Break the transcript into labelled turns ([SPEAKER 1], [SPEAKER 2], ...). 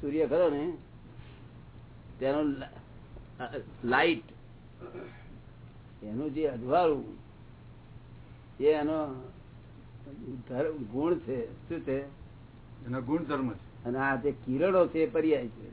[SPEAKER 1] સૂર્ય ખરો ને? તેનો લાઈટ એનું જે અજવાળું એ એનો ગુણ છે. શું છે?
[SPEAKER 2] એનો ગુણધર્મ છે.
[SPEAKER 1] અને આ જે કિરણો છે એ પર્યાય છે.